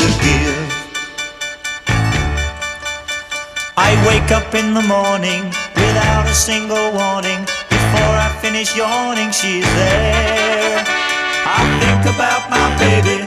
To give. I wake up in the morning without a single warning. Before I finish yawning, she's there. I think about my baby,